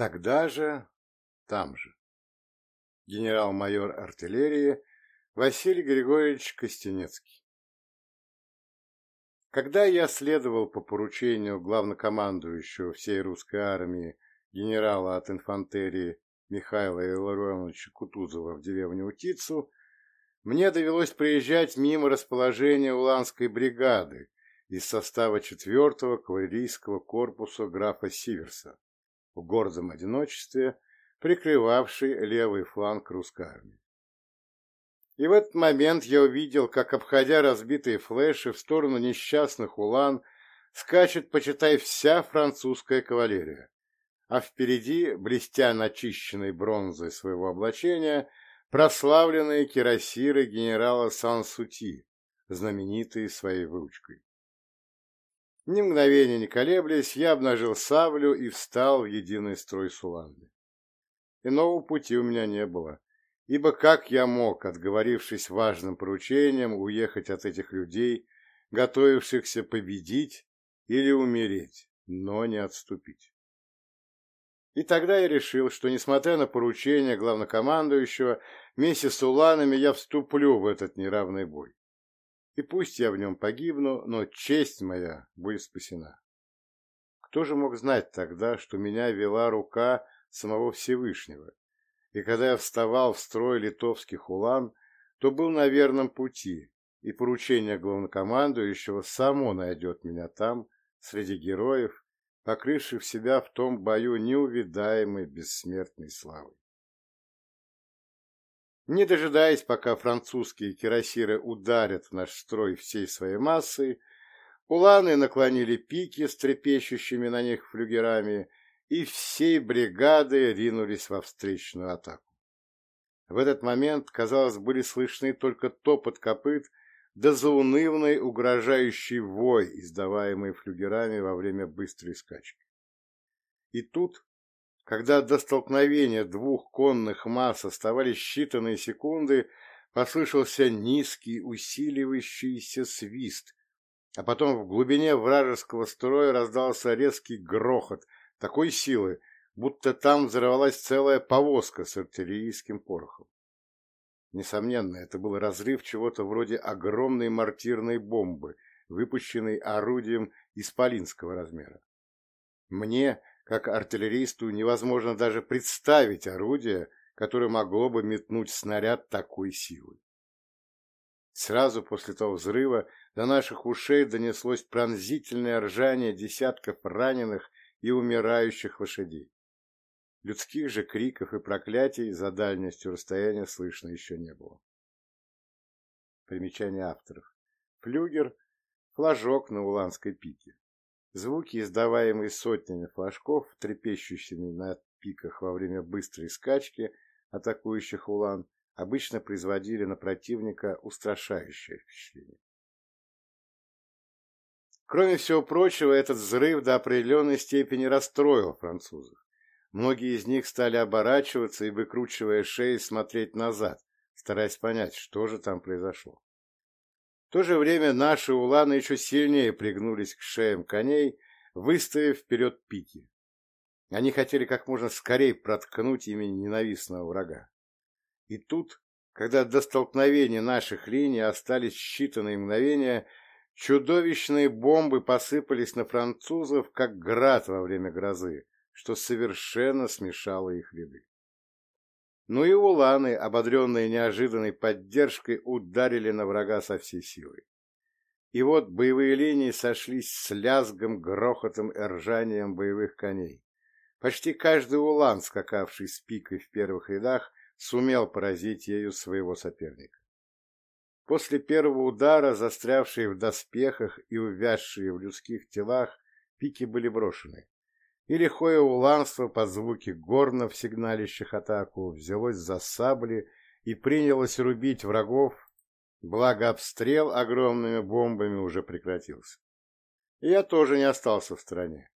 Тогда же, там же, генерал-майор артиллерии Василий Григорьевич Костенецкий. Когда я следовал по поручению главнокомандующего всей русской армии генерала от инфантерии Михаила Илларионовича Кутузова в деревню Утицу, мне довелось приезжать мимо расположения Уланской бригады из состава 4-го кавалерийского корпуса графа Сиверса, в гордом одиночестве, прикрывавший левый фланг русской армии. И в этот момент я увидел, как, обходя разбитые флеши в сторону несчастных улан, скачет, почитай, вся французская кавалерия, а впереди, блестя начищенной бронзой своего облачения, прославленные кирасиры генерала Сан-Сути, знаменитые своей выучкой. Ни мгновения не колеблясь, я обнажил саблю и встал в единый строй с уланами. Иного пути у меня не было, ибо как я мог, отговорившись важным поручением, уехать от этих людей, готовившихся победить или умереть, но не отступить? И тогда я решил, что, несмотря на поручение главнокомандующего, вместе с уланами я вступлю в этот неравный бой. И пусть я в нем погибну, но честь моя будет спасена. Кто же мог знать тогда, что меня вела рука самого Всевышнего, и когда я вставал в строй литовских улан, то был на верном пути, и поручение главнокомандующего само найдет меня там, среди героев, покрывших себя в том бою неувидаемой бессмертной славой. Не дожидаясь, пока французские кирасиры ударят в наш строй всей своей массой, уланы наклонили пики с трепещущими на них флюгерами и всей бригады ринулись во встречную атаку. В этот момент, казалось, были слышны только топот копыт да заунывный угрожающий вой, издаваемый флюгерами во время быстрой скачки. И тут, когда до столкновения двух конных масс оставались считанные секунды, послышался низкий усиливающийся свист, а потом в глубине вражеского строя раздался резкий грохот – такой силы, будто там взорвалась целая повозка с артиллерийским порохом. Несомненно, это был разрыв чего-то вроде огромной мортирной бомбы, выпущенной орудием исполинского размера. Мне, как артиллеристу, невозможно даже представить орудие, которое могло бы метнуть снаряд такой силы. Сразу после того взрыва до наших ушей донеслось пронзительное ржание десятков раненых и умирающих лошадей. Людских же криков и проклятий за дальностью расстояния слышно еще не было. Примечание авторов. Флюгер – флажок на Уланской пике. Звуки, издаваемые сотнями флажков, трепещущими на пиках во время быстрой скачки атакующих Улан, обычно производили на противника устрашающее впечатление. Кроме всего прочего, этот взрыв до определенной степени расстроил французов. Многие из них стали оборачиваться и, выкручивая шеи, смотреть назад, стараясь понять, что же там произошло. То же время наши уланы еще сильнее пригнулись к шеям коней, выставив вперед пики. Они хотели как можно скорее проткнуть ими ненавистного врага. И тут, когда до столкновения наших линий остались считанные мгновения, Чудовищные бомбы посыпались на французов, как град во время грозы, что совершенно смешало их ряды. Ну и уланы, ободренные неожиданной поддержкой, ударили на врага со всей силой. И вот боевые линии сошлись с лязгом, грохотом и ржанием боевых коней. Почти каждый улан, скакавший с пикой в первых рядах, сумел поразить ею своего соперника. После первого удара, застрявшие в доспехах и увязшие в людских телах, пики были брошены. И лихое уланство под звуки горнов, сигналищих атаку, взялось за сабли и принялось рубить врагов, благо обстрел огромными бомбами уже прекратился. И я тоже не остался в стороне,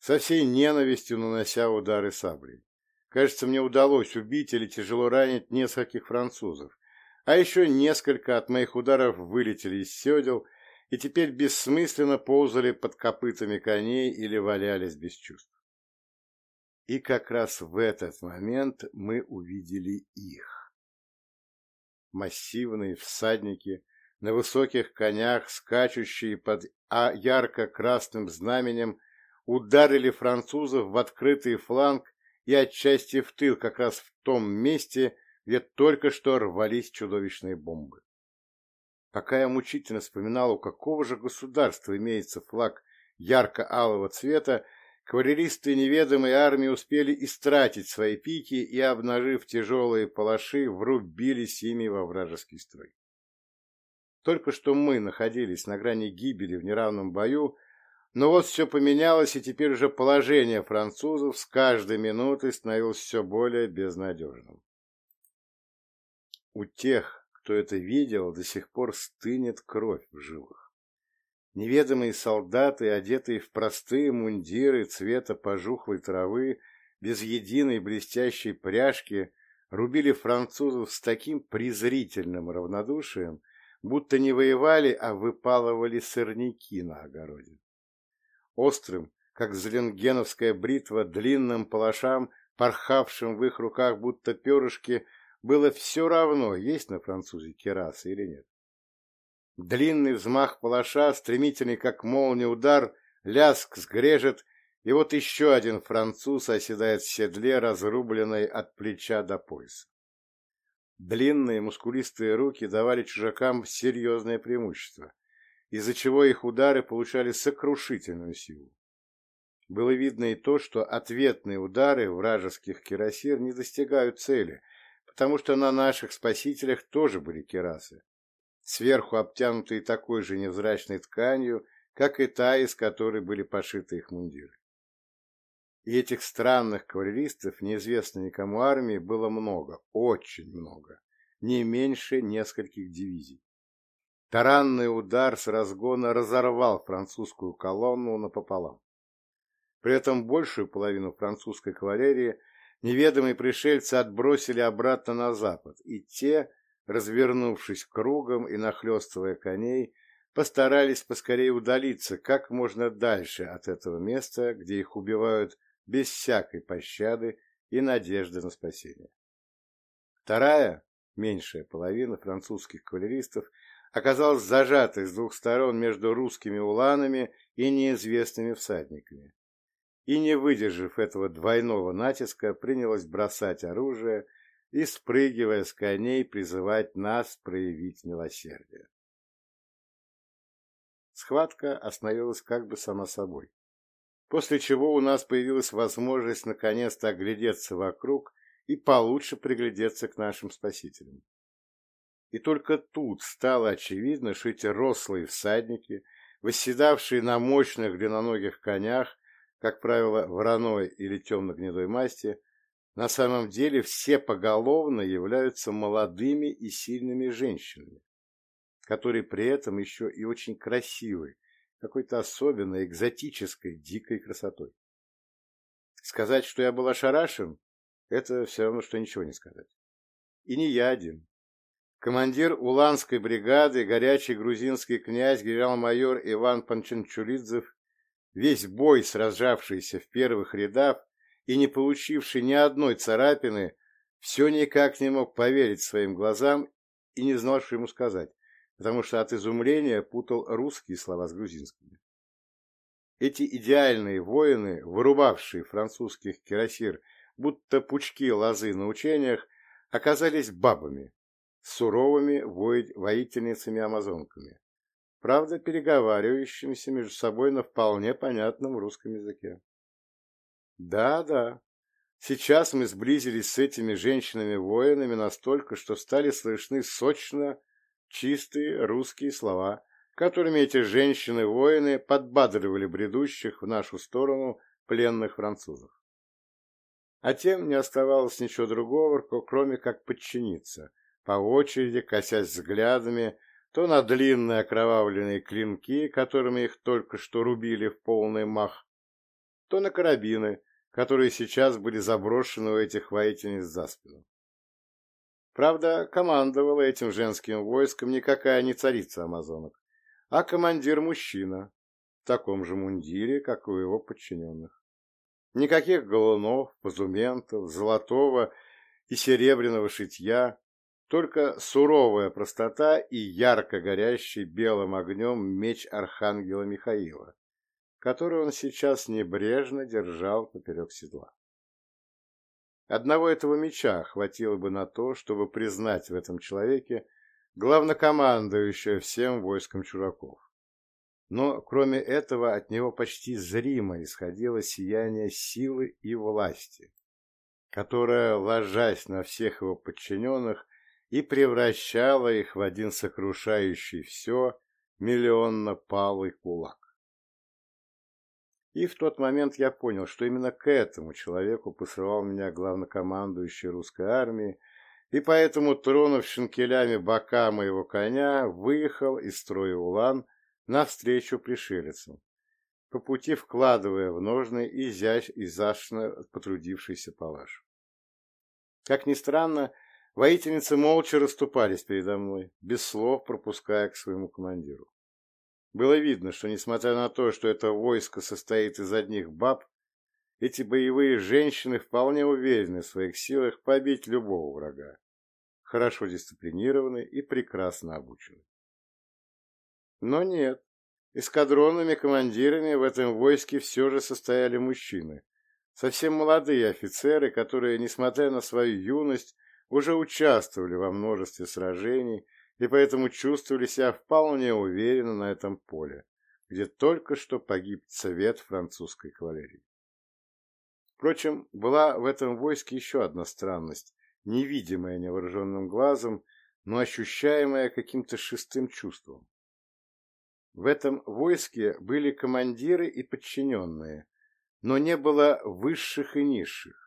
со всей ненавистью нанося удары саблей. Кажется, мне удалось убить или тяжело ранить нескольких французов, а еще несколько от моих ударов вылетели из седел и теперь бессмысленно ползали под копытами коней или валялись без чувств. И как раз в этот момент мы увидели их. Массивные всадники на высоких конях, скачущие под а ярко-красным знаменем, ударили французов в открытый фланг и отчасти в тыл, как раз в том месте, где только что рвались чудовищные бомбы. Пока я мучительно вспоминал, у какого же государства имеется флаг ярко-алого цвета, кавалеристы неведомой армии успели истратить свои пики и, обнажив тяжелые палаши, врубились ими во вражеский строй. Только что мы находились на грани гибели в неравном бою, но вот все поменялось, и теперь уже положение французов с каждой минутой становилось все более безнадежным. У тех, кто это видел, до сих пор стынет кровь в жилах. Неведомые солдаты, одетые в простые мундиры цвета пожухлой травы, без единой блестящей пряжки, рубили французов с таким презрительным равнодушием, будто не воевали, а выпалывали сорняки на огороде. Острым, как зеленгеновская бритва, длинным палашам, порхавшим в их руках будто перышки, было все равно, есть на французе керасы или нет. Длинный взмах палаша, стремительный, как молния удар, ляск сгрежет, и вот еще один француз оседает в седле, разрубленной от плеча до пояса. Длинные мускулистые руки давали чужакам серьезное преимущество, из-за чего их удары получали сокрушительную силу. Было видно и то, что ответные удары вражеских кирасир не достигают цели, потому что на наших спасителях тоже были кирасы, сверху обтянутые такой же невзрачной тканью, как и та, из которой были пошиты их мундиры. И этих странных кавалеристов, неизвестно никому армии, было много, очень много, не меньше нескольких дивизий. Таранный удар с разгона разорвал французскую колонну напополам. При этом большую половину французской кавалерии неведомые пришельцы отбросили обратно на запад, и те, развернувшись кругом и нахлестывая коней, постарались поскорее удалиться как можно дальше от этого места, где их убивают без всякой пощады и надежды на спасение. Вторая, меньшая половина французских кавалеристов оказалась зажатой с двух сторон между русскими уланами и неизвестными всадниками. И, не выдержав этого двойного натиска, принялась бросать оружие и, спрыгивая с коней, призывать нас проявить милосердие. Схватка остановилась как бы сама собой после чего у нас появилась возможность наконец-то оглядеться вокруг и получше приглядеться к нашим спасителям. И только тут стало очевидно, что эти рослые всадники, восседавшие на мощных длинноногих конях, как правило, вороной или темно-гнедой масти, на самом деле все поголовно являются молодыми и сильными женщинами, которые при этом еще и очень красивы какой-то особенной, экзотической, дикой красотой. Сказать, что я был ошарашен, это все равно, что ничего не сказать. И не я один. Командир Уланской бригады, горячий грузинский князь, генерал-майор Иван Панченчулидзев, весь бой сражавшийся в первых рядах и не получивший ни одной царапины, все никак не мог поверить своим глазам и не знал, что ему сказать потому что от изумления путал русские слова с грузинскими. Эти идеальные воины, вырубавшие французских кирасир, будто пучки лозы на учениях, оказались бабами, суровыми воительницами-амазонками, правда, переговаривающимися между собой на вполне понятном русском языке. Да-да, сейчас мы сблизились с этими женщинами-воинами настолько, что стали слышны сочно чистые русские слова, которыми эти женщины-воины подбадривали бредущих в нашу сторону пленных французов. А тем не оставалось ничего другого, кроме как подчиниться, по очереди косясь взглядами то на длинные окровавленные клинки, которыми их только что рубили в полный мах, то на карабины, которые сейчас были заброшены у этих воительниц за спину. Правда, командовала этим женским войском никакая не царица амазонок, а командир-мужчина в таком же мундире, как у его подчиненных. Никаких голунов, позументов, золотого и серебряного шитья, только суровая простота и ярко горящий белым огнем меч архангела Михаила, который он сейчас небрежно держал поперек седла. Одного этого меча хватило бы на то, чтобы признать в этом человеке главнокомандующего всем войском чураков. Но, кроме этого, от него почти зримо исходило сияние силы и власти, которое, ложась на всех его подчиненных, и превращала их в один сокрушающий все миллионно-палый кулак. И в тот момент я понял, что именно к этому человеку посылал меня главнокомандующий русской армии, и поэтому, тронув шинкелями бока моего коня, выехал из строя Улан навстречу пришелицам, по пути вкладывая в ножны изящ, изящно потрудившийся палаш. Как ни странно, Воительницы молча расступались передо мной, без слов пропуская к своему командиру. Было видно, что, несмотря на то, что это войско состоит из одних баб, эти боевые женщины вполне уверены в своих силах побить любого врага, хорошо дисциплинированы и прекрасно обучены. Но нет, эскадронными командирами в этом войске все же состояли мужчины, совсем молодые офицеры, которые, несмотря на свою юность, уже участвовали во множестве сражений и поэтому чувствовали себя вполне уверенно на этом поле, где только что погиб цвет французской кавалерии. Впрочем, была в этом войске еще одна странность, невидимая невооруженным глазом, но ощущаемая каким-то шестым чувством. В этом войске были командиры и подчиненные, но не было высших и низших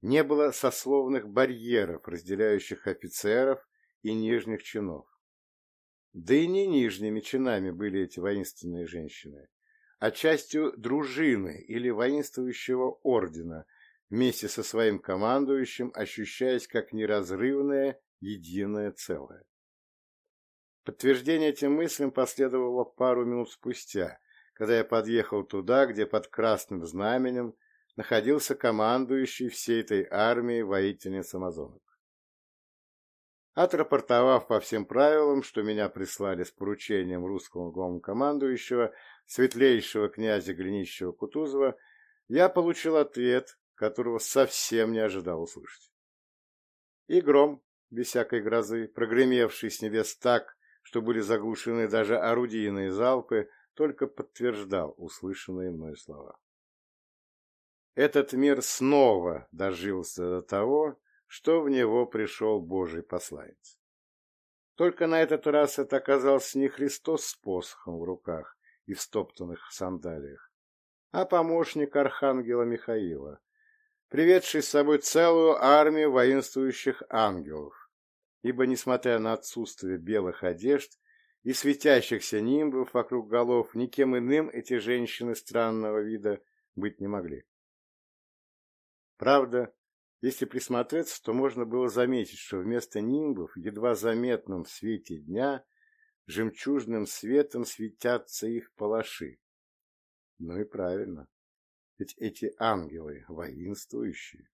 не было сословных барьеров, разделяющих офицеров и нижних чинов. Да и не нижними чинами были эти воинственные женщины, а частью дружины или воинствующего ордена, вместе со своим командующим, ощущаясь как неразрывное единое целое. Подтверждение этим мыслям последовало пару минут спустя, когда я подъехал туда, где под красным знаменем находился командующий всей этой армией воительниц амазонок. Отрапортовав по всем правилам, что меня прислали с поручением русского главнокомандующего, светлейшего князя Глинищева-Кутузова, я получил ответ, которого совсем не ожидал услышать. И гром, без всякой грозы, прогремевший с небес так, что были заглушены даже орудийные залпы, только подтверждал услышанные мной слова этот мир снова дожился до того, что в него пришел Божий посланец. Только на этот раз это оказался не Христос с посохом в руках и в стоптанных сандалиях, а помощник архангела Михаила, приведший с собой целую армию воинствующих ангелов, ибо, несмотря на отсутствие белых одежд и светящихся нимбов вокруг голов, никем иным эти женщины странного вида быть не могли. Правда, если присмотреться, то можно было заметить, что вместо нимбов в едва заметном свете дня жемчужным светом светятся их палаши. Ну и правильно, ведь эти ангелы воинствующие.